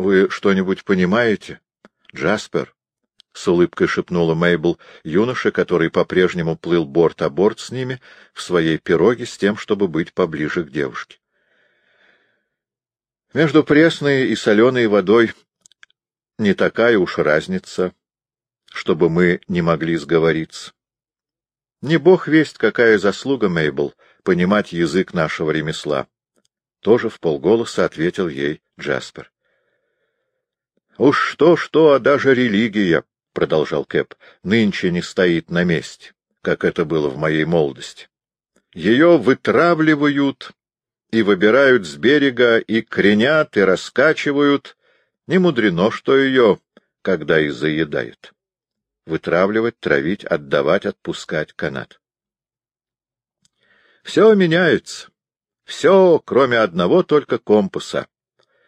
Вы что-нибудь понимаете, Джаспер? — с улыбкой шепнула Мейбл юноша, который по-прежнему плыл борт о борт с ними в своей пироге с тем, чтобы быть поближе к девушке. Между пресной и соленой водой не такая уж разница, чтобы мы не могли сговориться. Не бог весть, какая заслуга, Мейбл, понимать язык нашего ремесла. Тоже в полголоса ответил ей Джаспер. Уж что-что, а даже религия, — продолжал Кэп, — нынче не стоит на месте, как это было в моей молодости. Ее вытравливают и выбирают с берега, и кренят, и раскачивают. Не мудрено, что ее, когда и заедают. Вытравливать, травить, отдавать, отпускать канат. Все меняется. Все, кроме одного только компаса.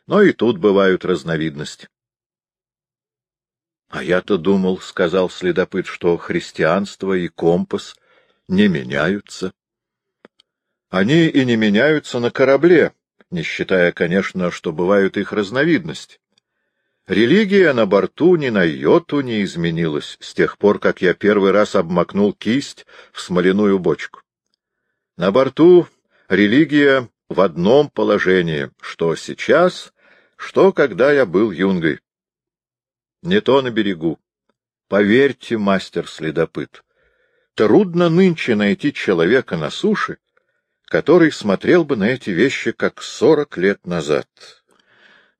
Но и тут бывают разновидности. — А я-то думал, — сказал следопыт, — что христианство и компас не меняются. — Они и не меняются на корабле, не считая, конечно, что бывают их разновидности. Религия на борту ни на йоту не изменилась с тех пор, как я первый раз обмакнул кисть в смоляную бочку. На борту религия в одном положении, что сейчас, что когда я был юнгой. Не то на берегу. Поверьте, мастер-следопыт, трудно нынче найти человека на суше, который смотрел бы на эти вещи как сорок лет назад.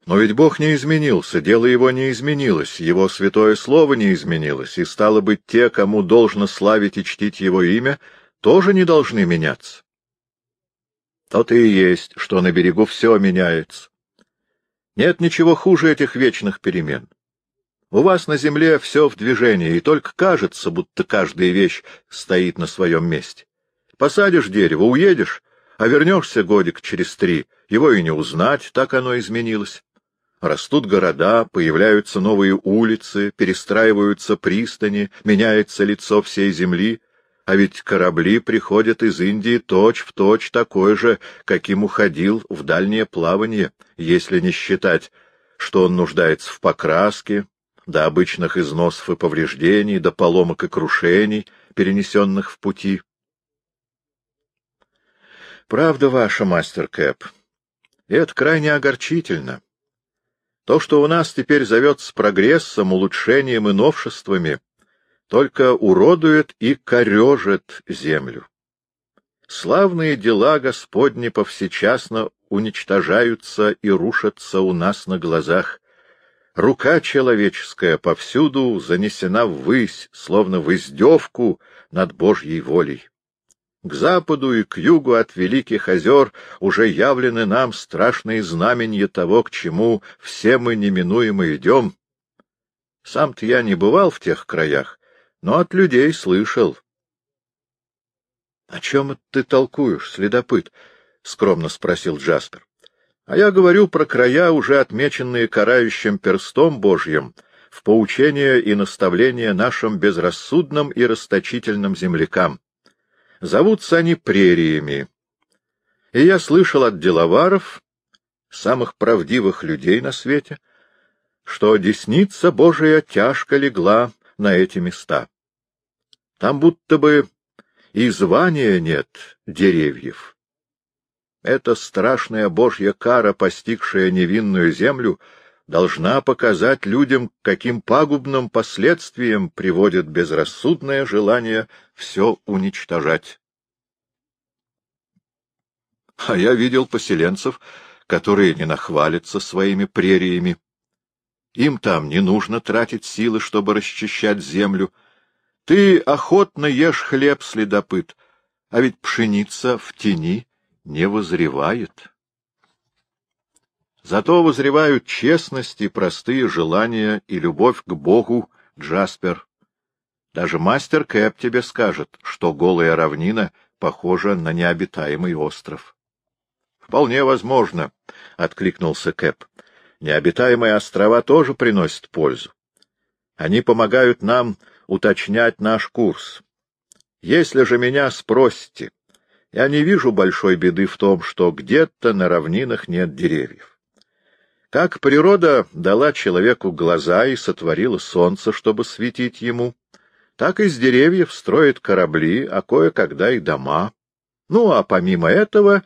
Но ведь Бог не изменился, дело его не изменилось, его святое слово не изменилось, и, стало быть, те, кому должно славить и чтить его имя, тоже не должны меняться. То-то и есть, что на берегу все меняется. Нет ничего хуже этих вечных перемен. У вас на земле все в движении, и только кажется, будто каждая вещь стоит на своем месте. Посадишь дерево, уедешь, а вернешься годик через три, его и не узнать, так оно изменилось. Растут города, появляются новые улицы, перестраиваются пристани, меняется лицо всей земли, а ведь корабли приходят из Индии точь-в-точь точь такой же, каким уходил в дальнее плавание, если не считать, что он нуждается в покраске, до обычных износов и повреждений, до поломок и крушений, перенесенных в пути. Правда ваша, мастер Кэп, это крайне огорчительно. То, что у нас теперь зовется прогрессом, улучшением и новшествами, только уродует и корежит землю. Славные дела Господни повсечасно уничтожаются и рушатся у нас на глазах, Рука человеческая повсюду занесена ввысь, словно в издевку над Божьей волей. К западу и к югу от великих озер уже явлены нам страшные знаменья того, к чему все мы неминуемо идем. Сам-то я не бывал в тех краях, но от людей слышал. — О чем ты толкуешь, следопыт? — скромно спросил Джаспер. А я говорю про края, уже отмеченные карающим перстом Божьим, в поучение и наставление нашим безрассудным и расточительным землякам. Зовутся они прериями. И я слышал от деловаров, самых правдивых людей на свете, что десница Божия тяжко легла на эти места. Там будто бы и звания нет деревьев. Эта страшная божья кара, постигшая невинную землю, должна показать людям, каким пагубным последствиям приводит безрассудное желание все уничтожать. А я видел поселенцев, которые не нахвалятся своими прериями. Им там не нужно тратить силы, чтобы расчищать землю. Ты охотно ешь хлеб, следопыт, а ведь пшеница в тени не возревает. Зато возревают честность и простые желания и любовь к Богу, Джаспер. Даже мастер Кэп тебе скажет, что голая равнина похожа на необитаемый остров. — Вполне возможно, — откликнулся Кэп. — Необитаемые острова тоже приносят пользу. Они помогают нам уточнять наш курс. Если же меня спросите, я не вижу большой беды в том, что где-то на равнинах нет деревьев. Как природа дала человеку глаза и сотворила солнце, чтобы светить ему, так из деревьев строят корабли, а кое-когда и дома. Ну, а помимо этого,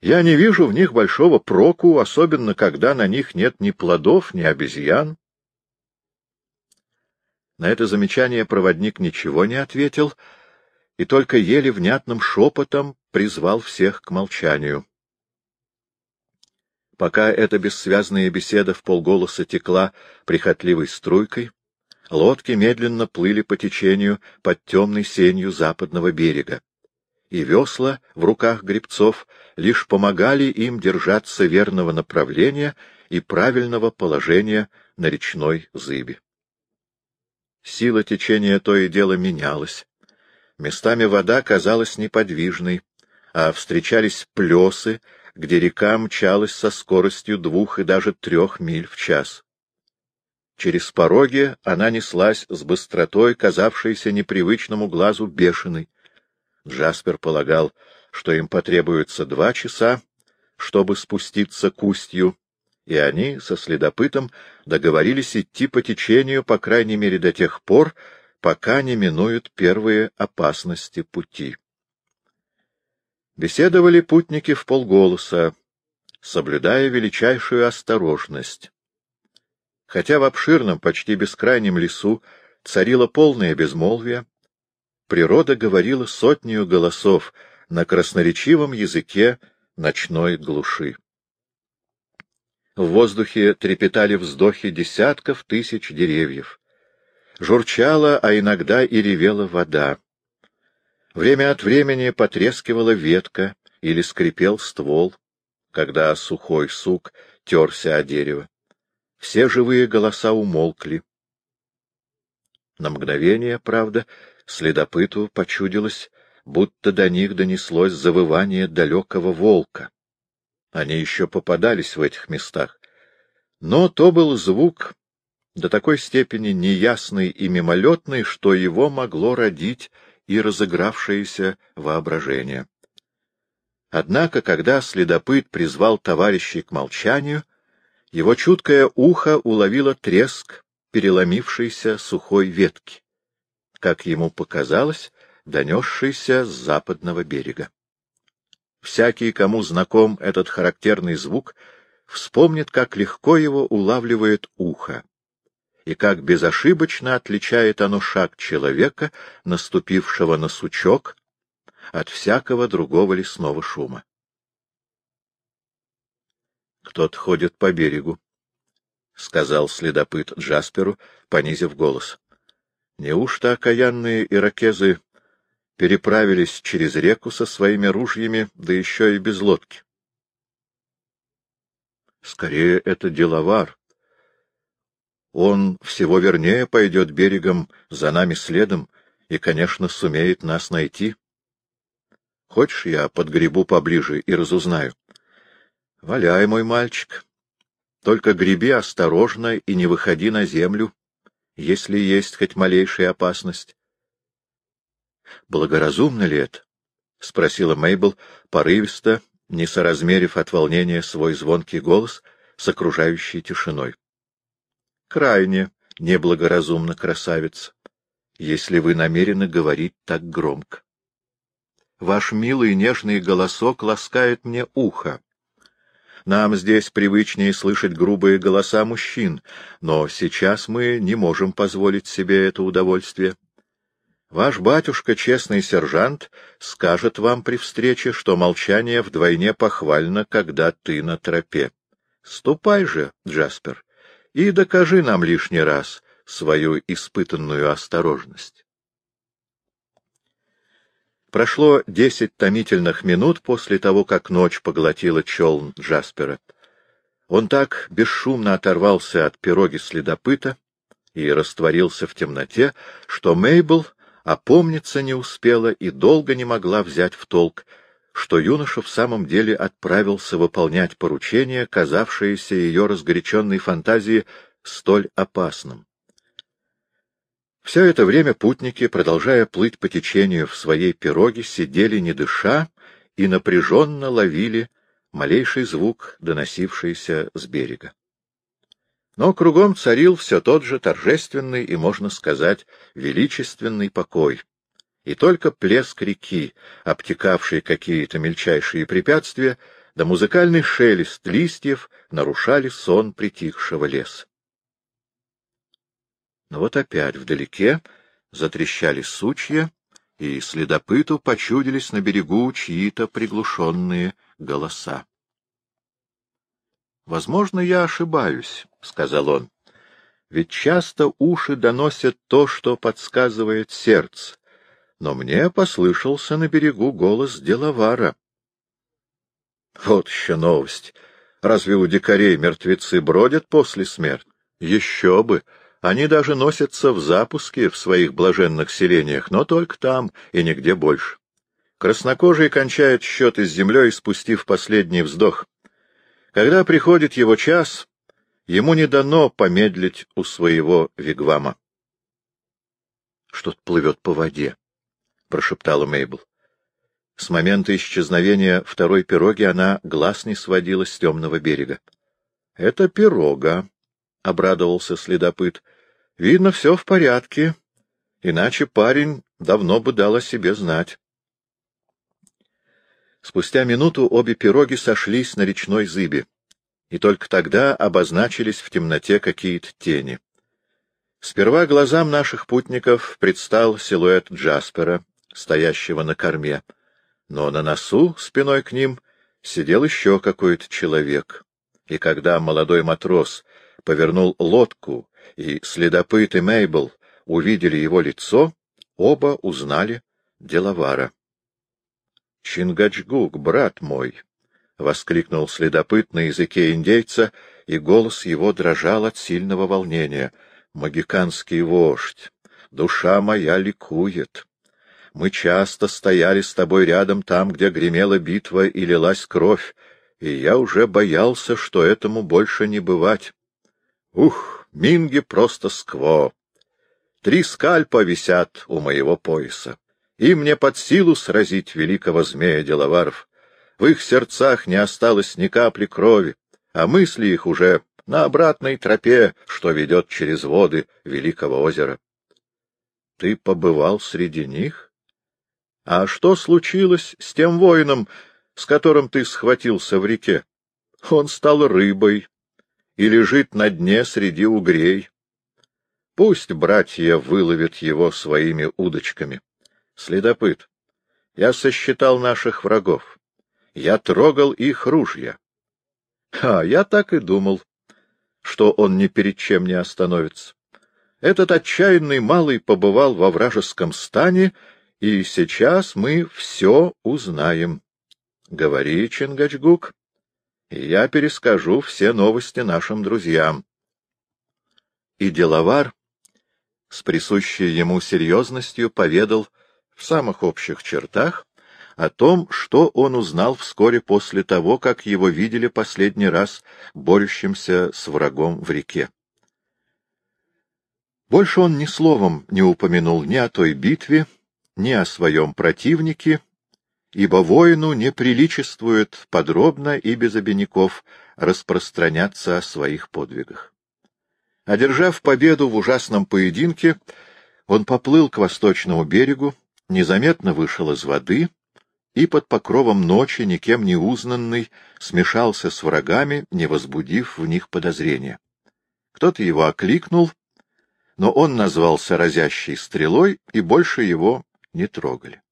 я не вижу в них большого проку, особенно когда на них нет ни плодов, ни обезьян. На это замечание проводник ничего не ответил и только еле внятным шепотом призвал всех к молчанию. Пока эта бессвязная беседа в полголоса текла прихотливой струйкой, лодки медленно плыли по течению под темной сенью западного берега, и весла в руках гребцов лишь помогали им держаться верного направления и правильного положения на речной зыбе. Сила течения то и дело менялась. Местами вода казалась неподвижной, а встречались плесы, где река мчалась со скоростью двух и даже трех миль в час. Через пороги она неслась с быстротой, казавшейся непривычному глазу бешеной. Джаспер полагал, что им потребуется два часа, чтобы спуститься к устью, и они со следопытом договорились идти по течению, по крайней мере, до тех пор, пока не минуют первые опасности пути. Беседовали путники в полголоса, соблюдая величайшую осторожность. Хотя в обширном, почти бескрайнем лесу царило полное безмолвие, природа говорила сотню голосов на красноречивом языке ночной глуши. В воздухе трепетали вздохи десятков тысяч деревьев. Журчала, а иногда и ревела вода. Время от времени потрескивала ветка или скрипел ствол, когда сухой сук терся о дерево. Все живые голоса умолкли. На мгновение, правда, следопыту почудилось, будто до них донеслось завывание далекого волка. Они еще попадались в этих местах. Но то был звук до такой степени неясный и мимолетный, что его могло родить и разыгравшееся воображение. Однако, когда следопыт призвал товарищей к молчанию, его чуткое ухо уловило треск переломившейся сухой ветки, как ему показалось, донесшийся с западного берега. Всякий, кому знаком этот характерный звук, вспомнит, как легко его улавливает ухо, и как безошибочно отличает оно шаг человека, наступившего на сучок, от всякого другого лесного шума. Кто-то ходит по берегу, — сказал следопыт Джасперу, понизив голос. — Неужто окаянные иракезы переправились через реку со своими ружьями, да еще и без лодки? — Скорее, это деловар, он всего вернее пойдет берегом за нами следом и, конечно, сумеет нас найти. Хочешь, я подгребу поближе и разузнаю? Валяй, мой мальчик. Только греби осторожно и не выходи на землю, если есть хоть малейшая опасность. Благоразумно ли это? — спросила Мейбл, порывисто, не соразмерив от волнения свой звонкий голос с окружающей тишиной крайне неблагоразумно, красавица, если вы намерены говорить так громко. Ваш милый нежный голосок ласкает мне ухо. Нам здесь привычнее слышать грубые голоса мужчин, но сейчас мы не можем позволить себе это удовольствие. Ваш батюшка, честный сержант, скажет вам при встрече, что молчание вдвойне похвально, когда ты на тропе. Ступай же, Джаспер, и докажи нам лишний раз свою испытанную осторожность. Прошло десять томительных минут после того, как ночь поглотила челн Джаспера. Он так бесшумно оторвался от пироги следопыта и растворился в темноте, что Мейбл опомниться не успела и долго не могла взять в толк, что юноша в самом деле отправился выполнять поручение, казавшееся ее разгоряченной фантазии столь опасным. Все это время путники, продолжая плыть по течению в своей пироге, сидели не дыша и напряженно ловили малейший звук, доносившийся с берега. Но кругом царил все тот же торжественный и, можно сказать, величественный покой. И только плеск реки, обтекавший какие-то мельчайшие препятствия, да музыкальный шелест листьев нарушали сон притихшего леса. Но вот опять вдалеке затрещали сучья, и следопыту почудились на берегу чьи-то приглушенные голоса. — Возможно, я ошибаюсь, — сказал он, — ведь часто уши доносят то, что подсказывает сердце, но мне послышался на берегу голос деловара. Вот еще новость. Разве у дикарей мертвецы бродят после смерти? Еще бы! Они даже носятся в запуске в своих блаженных селениях, но только там и нигде больше. Краснокожий кончает счеты с землей, спустив последний вздох. Когда приходит его час, ему не дано помедлить у своего вигвама. — Что-то плывет по воде, — прошептала Мейбл. С момента исчезновения второй пироги она глаз не сводила с темного берега. — Это пирога, — обрадовался следопыт. — Видно, все в порядке, иначе парень давно бы дал о себе знать. Спустя минуту обе пироги сошлись на речной зыбе, и только тогда обозначились в темноте какие-то тени. Сперва глазам наших путников предстал силуэт Джаспера, стоящего на корме, но на носу, спиной к ним, сидел еще какой-то человек. И когда молодой матрос повернул лодку, и следопыт и Мейбл увидели его лицо, оба узнали Делавара. — Чингачгук, брат мой! — воскликнул следопыт на языке индейца, и голос его дрожал от сильного волнения. — Магиканский вождь! Душа моя ликует! Мы часто стояли с тобой рядом там, где гремела битва и лилась кровь, и я уже боялся, что этому больше не бывать. Ух, Минги просто скво! Три скальпа висят у моего пояса, и мне под силу сразить великого змея Деловаров. В их сердцах не осталось ни капли крови, а мысли их уже на обратной тропе, что ведет через воды Великого озера. Ты побывал среди них? А что случилось с тем воином, с которым ты схватился в реке? Он стал рыбой и лежит на дне среди угрей. Пусть братья выловят его своими удочками. Следопыт, я сосчитал наших врагов. Я трогал их ружья. А я так и думал, что он ни перед чем не остановится. Этот отчаянный малый побывал во вражеском стане и сейчас мы все узнаем. Говори, Чингачгук, и я перескажу все новости нашим друзьям. И деловар с присущей ему серьезностью поведал в самых общих чертах о том, что он узнал вскоре после того, как его видели последний раз борющимся с врагом в реке. Больше он ни словом не упомянул ни о той битве, ни о своем противнике, ибо воину не приличествует подробно и без обиняков распространяться о своих подвигах. Одержав победу в ужасном поединке, он поплыл к восточному берегу, незаметно вышел из воды и под покровом ночи, никем не узнанный, смешался с врагами, не возбудив в них подозрения. Кто-то его окликнул, но он назвался разящей стрелой, и больше его не трогали.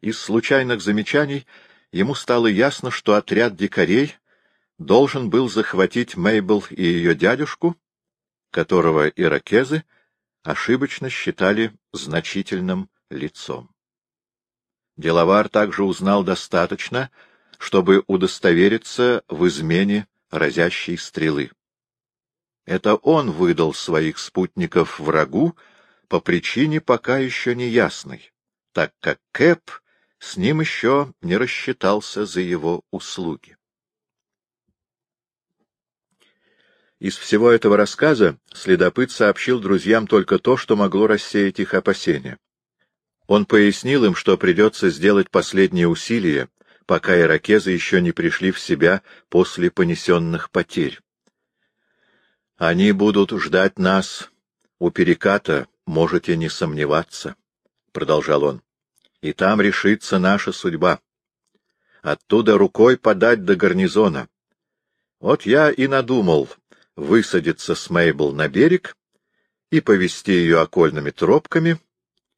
Из случайных замечаний ему стало ясно, что отряд дикарей должен был захватить Мейбл и ее дядюшку, которого иракезы ошибочно считали значительным лицом. Деловар также узнал достаточно, чтобы удостовериться в измене разящей стрелы. Это он выдал своих спутников врагу, по причине пока еще не ясной, так как Кэп с ним еще не рассчитался за его услуги. Из всего этого рассказа следопыт сообщил друзьям только то, что могло рассеять их опасения. Он пояснил им, что придется сделать последние усилия, пока иракезы еще не пришли в себя после понесенных потерь. Они будут ждать нас у переката, можете не сомневаться, — продолжал он. И там решится наша судьба. Оттуда рукой подать до гарнизона. Вот я и надумал высадиться с Мейбл на берег и повести ее окольными тропками,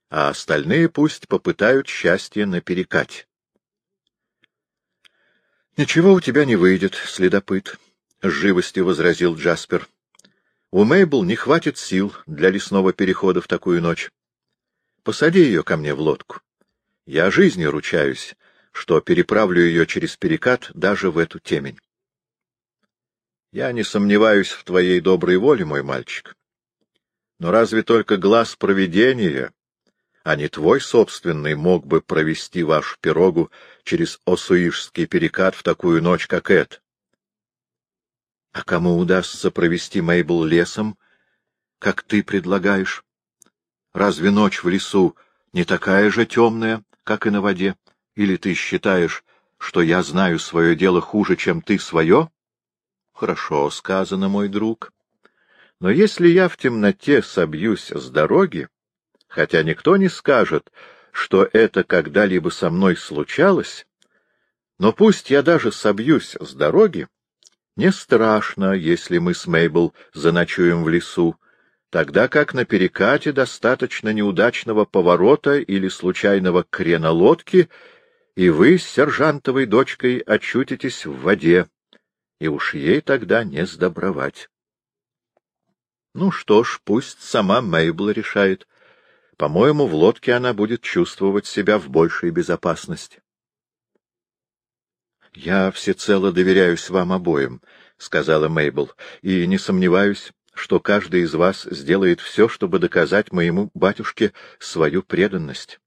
а остальные пусть попытают счастье на перекате. — Ничего у тебя не выйдет, следопыт, — с живостью возразил Джаспер. У Мейбл не хватит сил для лесного перехода в такую ночь. Посади ее ко мне в лодку. Я жизнью ручаюсь, что переправлю ее через перекат даже в эту темень. Я не сомневаюсь в твоей доброй воле, мой мальчик. Но разве только глаз провидения, а не твой собственный, мог бы провести вашу пирогу через Осуишский перекат в такую ночь, как эта? А кому удастся провести Мейбл лесом, как ты предлагаешь? Разве ночь в лесу не такая же темная, как и на воде? Или ты считаешь, что я знаю свое дело хуже, чем ты свое? Хорошо сказано, мой друг. Но если я в темноте собьюсь с дороги, хотя никто не скажет, что это когда-либо со мной случалось, но пусть я даже собьюсь с дороги, не страшно, если мы с Мейбл заночуем в лесу, тогда как на перекате достаточно неудачного поворота или случайного крена лодки, и вы с сержантовой дочкой очутитесь в воде, и уж ей тогда не сдобровать. Ну что ж, пусть сама Мейбл решает. По-моему, в лодке она будет чувствовать себя в большей безопасности. — Я всецело доверяюсь вам обоим, — сказала Мейбл, — и не сомневаюсь, что каждый из вас сделает все, чтобы доказать моему батюшке свою преданность.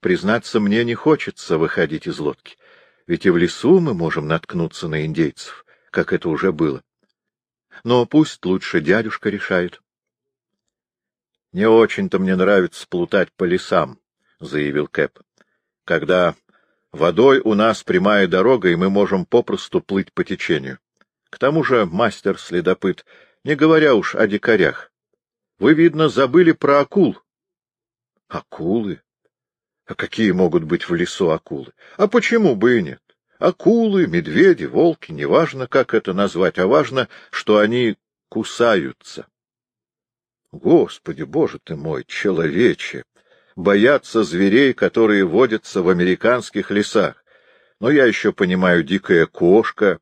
Признаться, мне не хочется выходить из лодки, ведь и в лесу мы можем наткнуться на индейцев, как это уже было. Но пусть лучше дядюшка решает. — Не очень-то мне нравится плутать по лесам, — заявил Кэп. — Когда Водой у нас прямая дорога, и мы можем попросту плыть по течению. К тому же, мастер-следопыт, не говоря уж о дикарях, вы, видно, забыли про акул. Акулы? А какие могут быть в лесу акулы? А почему бы и нет? Акулы, медведи, волки, неважно, как это назвать, а важно, что они кусаются. Господи, боже ты мой, человече! Боятся зверей, которые водятся в американских лесах. Но я еще понимаю дикая кошка,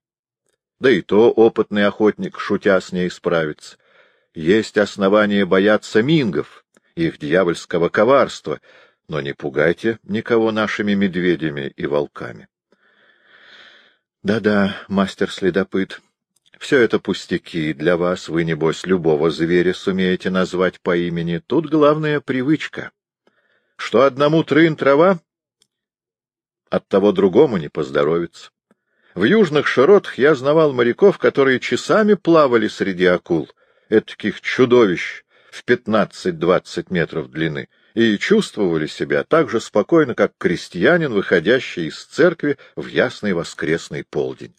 да и то опытный охотник, шутя с ней, справится. Есть основания бояться мингов, их дьявольского коварства, но не пугайте никого нашими медведями и волками. Да-да, мастер-следопыт, все это пустяки, для вас вы, небось, любого зверя сумеете назвать по имени, тут главная привычка что одному трын трава, от того другому не поздоровится. В южных широтах я знавал моряков, которые часами плавали среди акул, этаких чудовищ в пятнадцать-двадцать метров длины, и чувствовали себя так же спокойно, как крестьянин, выходящий из церкви в ясный воскресный полдень.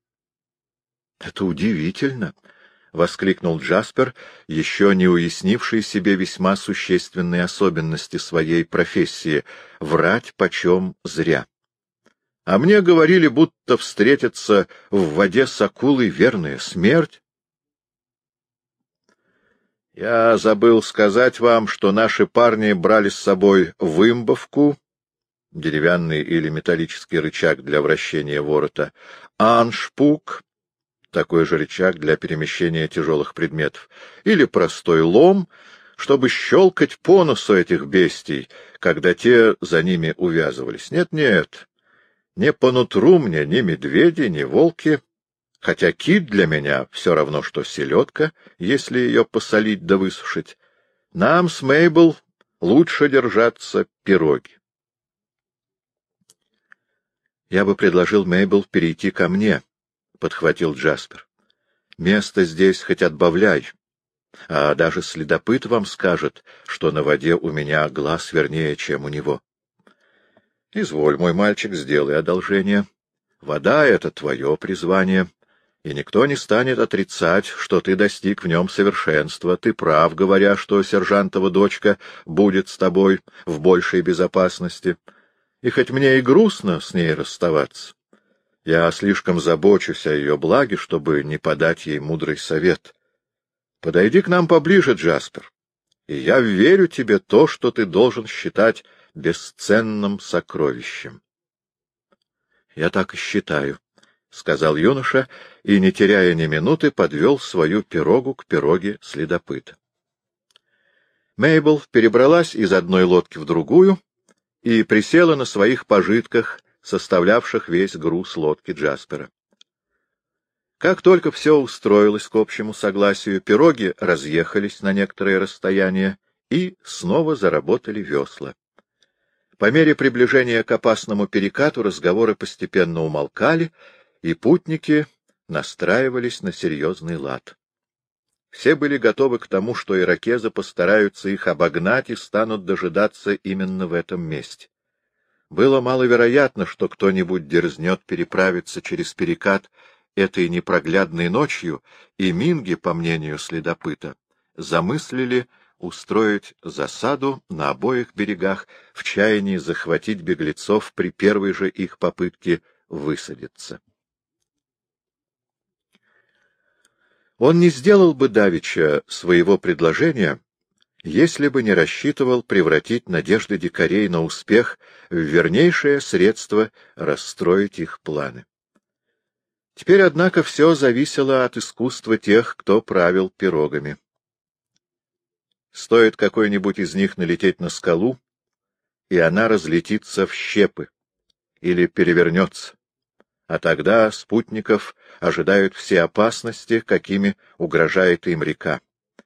— Это удивительно, — воскликнул Джаспер, еще не уяснивший себе весьма существенные особенности своей профессии — врать почем зря. А мне говорили, будто встретиться в воде с акулой — верная смерть. Я забыл сказать вам, что наши парни брали с собой вымбовку, деревянный или металлический рычаг для вращения ворота, аншпук, такой же рычаг для перемещения тяжелых предметов, или простой лом, чтобы щелкать по носу этих бестий, когда те за ними увязывались. Нет-нет, не по нутру мне ни медведи, ни волки, хотя кит для меня все равно, что селедка, если ее посолить да высушить. Нам с Мейбл лучше держаться пироги. Я бы предложил Мейбл перейти ко мне, — подхватил Джаспер. — Место здесь хоть отбавляй, а даже следопыт вам скажет, что на воде у меня глаз вернее, чем у него. — Изволь, мой мальчик, сделай одолжение. Вода — это твое призвание, и никто не станет отрицать, что ты достиг в нем совершенства. Ты прав, говоря, что сержантова дочка будет с тобой в большей безопасности. И хоть мне и грустно с ней расставаться, я слишком забочусь о ее благе, чтобы не подать ей мудрый совет. Подойди к нам поближе, Джаспер, и я верю тебе то, что ты должен считать бесценным сокровищем. — Я так и считаю, — сказал юноша, и, не теряя ни минуты, подвел свою пирогу к пироге следопыта. Мейбл перебралась из одной лодки в другую и присела на своих пожитках, составлявших весь груз лодки Джаспера. Как только все устроилось к общему согласию, пироги разъехались на некоторое расстояние и снова заработали весла. По мере приближения к опасному перекату разговоры постепенно умолкали, и путники настраивались на серьезный лад. Все были готовы к тому, что иракезы постараются их обогнать и станут дожидаться именно в этом месте. Было маловероятно, что кто-нибудь дерзнет переправиться через перекат этой непроглядной ночью, и минги, по мнению следопыта, замыслили устроить засаду на обоих берегах в чаянии захватить беглецов при первой же их попытке высадиться. Он не сделал бы Давича своего предложения, если бы не рассчитывал превратить надежды дикарей на успех в вернейшее средство расстроить их планы. Теперь, однако, все зависело от искусства тех, кто правил пирогами. Стоит какой-нибудь из них налететь на скалу, и она разлетится в щепы или перевернется. А тогда спутников ожидают все опасности, какими угрожает им река,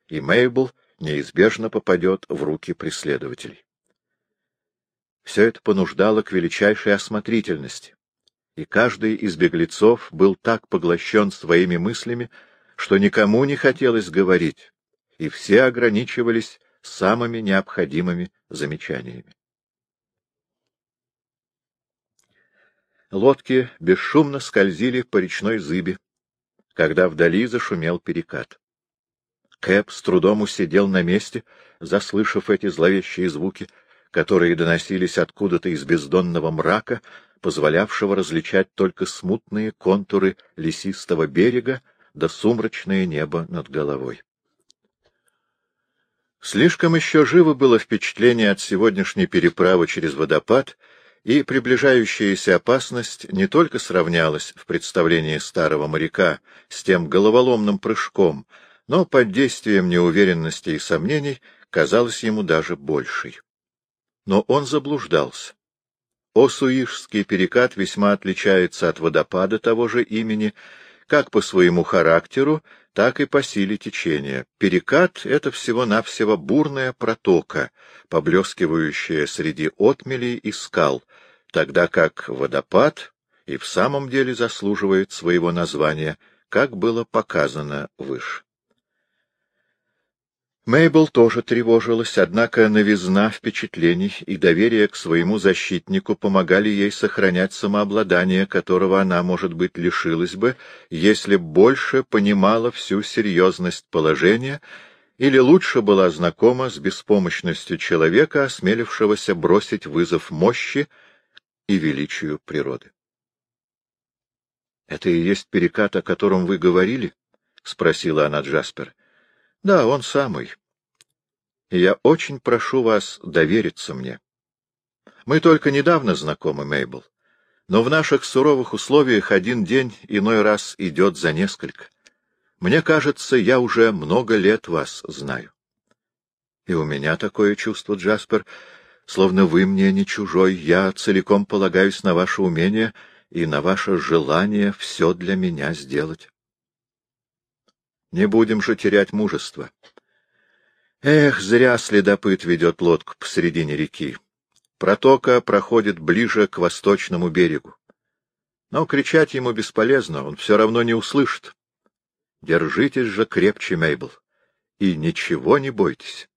и Мейбл неизбежно попадет в руки преследователей. Все это понуждало к величайшей осмотрительности, и каждый из беглецов был так поглощен своими мыслями, что никому не хотелось говорить, и все ограничивались самыми необходимыми замечаниями. Лодки бесшумно скользили по речной зыбе, когда вдали зашумел перекат. Кэп с трудом усидел на месте, заслышав эти зловещие звуки, которые доносились откуда-то из бездонного мрака, позволявшего различать только смутные контуры лесистого берега да сумрачное небо над головой. Слишком еще живо было впечатление от сегодняшней переправы через водопад, и приближающаяся опасность не только сравнялась в представлении старого моряка с тем головоломным прыжком, но под действием неуверенности и сомнений казалась ему даже большей. Но он заблуждался. Осуишский перекат весьма отличается от водопада того же имени, как по своему характеру, так и по силе течения. Перекат — это всего-навсего бурная протока, поблескивающая среди отмелей и скал, тогда как водопад и в самом деле заслуживает своего названия, как было показано выше. Мейбл тоже тревожилась, однако новизна впечатлений и доверие к своему защитнику помогали ей сохранять самообладание, которого она, может быть, лишилась бы, если больше понимала всю серьезность положения или лучше была знакома с беспомощностью человека, осмелившегося бросить вызов мощи и величию природы. — Это и есть перекат, о котором вы говорили? — спросила она Джаспер. — Да, он самый. Я очень прошу вас довериться мне. Мы только недавно знакомы, Мейбл, но в наших суровых условиях один день иной раз идет за несколько. Мне кажется, я уже много лет вас знаю. И у меня такое чувство, Джаспер, словно вы мне не чужой, я целиком полагаюсь на ваше умение и на ваше желание все для меня сделать. Не будем же терять мужество. Эх, зря следопыт ведет лодку посредине реки. Протока проходит ближе к восточному берегу. Но кричать ему бесполезно, он все равно не услышит. Держитесь же крепче, Мейбл, и ничего не бойтесь.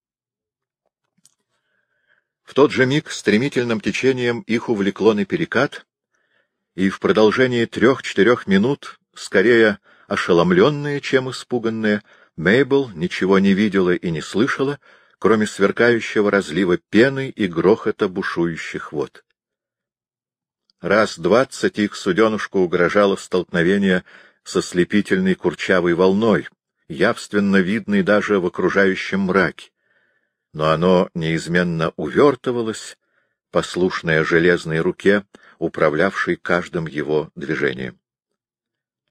В тот же миг стремительным течением их увлекло на перекат, и в продолжении трех-четырех минут, скорее ошеломленная, чем испуганная, Мейбл ничего не видела и не слышала, кроме сверкающего разлива пены и грохота бушующих вод. Раз двадцать их суденушку угрожало столкновение со слепительной курчавой волной, явственно видной даже в окружающем мраке. Но оно неизменно увертывалось, послушное железной руке, управлявшей каждым его движением.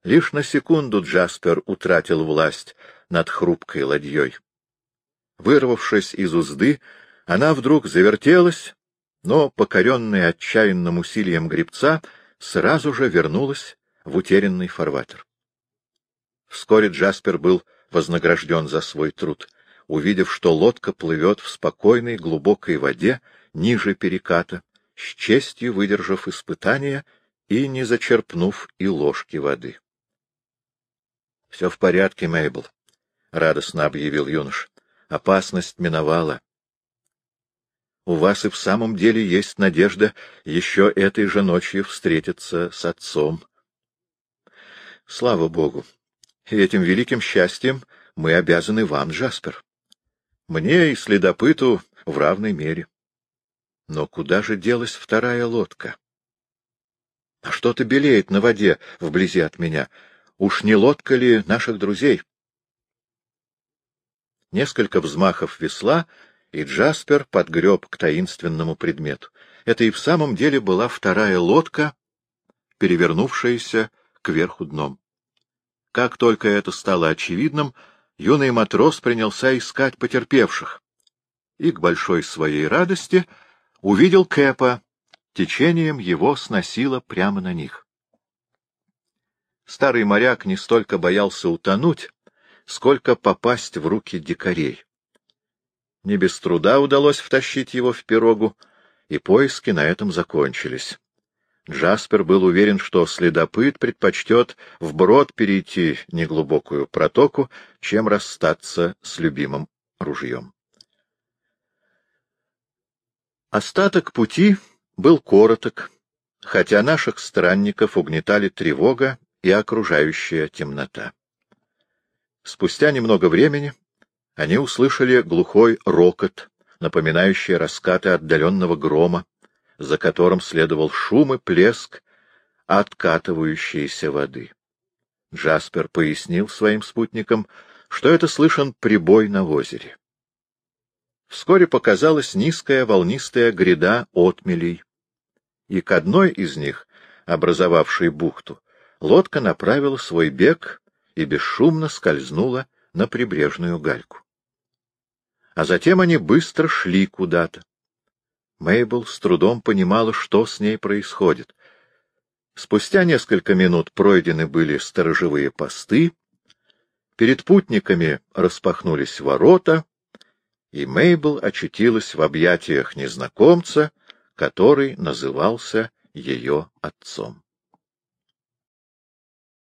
Лишь на секунду Джаспер утратил власть над хрупкой ладьей. Вырвавшись из узды, она вдруг завертелась, но, покоренная отчаянным усилием гребца, сразу же вернулась в утерянный фарватер. Вскоре Джаспер был вознагражден за свой труд, увидев, что лодка плывет в спокойной глубокой воде ниже переката, с честью выдержав испытания и не зачерпнув и ложки воды. — Все в порядке, Мейбл, — радостно объявил юноша. — Опасность миновала у вас и в самом деле есть надежда еще этой же ночью встретиться с отцом. Слава Богу! И этим великим счастьем мы обязаны вам, Джаспер. Мне и следопыту в равной мере. Но куда же делась вторая лодка? А что-то белеет на воде вблизи от меня. Уж не лодка ли наших друзей? Несколько взмахов весла — и Джаспер подгреб к таинственному предмету. Это и в самом деле была вторая лодка, перевернувшаяся кверху дном. Как только это стало очевидным, юный матрос принялся искать потерпевших. И, к большой своей радости, увидел Кэпа, течением его сносило прямо на них. Старый моряк не столько боялся утонуть, сколько попасть в руки дикарей. Не без труда удалось втащить его в пирогу, и поиски на этом закончились. Джаспер был уверен, что следопыт предпочтет вброд перейти неглубокую протоку, чем расстаться с любимым ружьем. Остаток пути был короток, хотя наших странников угнетали тревога и окружающая темнота. Спустя немного времени они услышали глухой рокот, напоминающий раскаты отдаленного грома, за которым следовал шум и плеск откатывающейся воды. Джаспер пояснил своим спутникам, что это слышен прибой на озере. Вскоре показалась низкая волнистая гряда отмелей, и к одной из них, образовавшей бухту, лодка направила свой бег и бесшумно скользнула на прибрежную гальку а затем они быстро шли куда-то. Мейбл с трудом понимала, что с ней происходит. Спустя несколько минут пройдены были сторожевые посты, перед путниками распахнулись ворота, и Мейбл очутилась в объятиях незнакомца, который назывался ее отцом.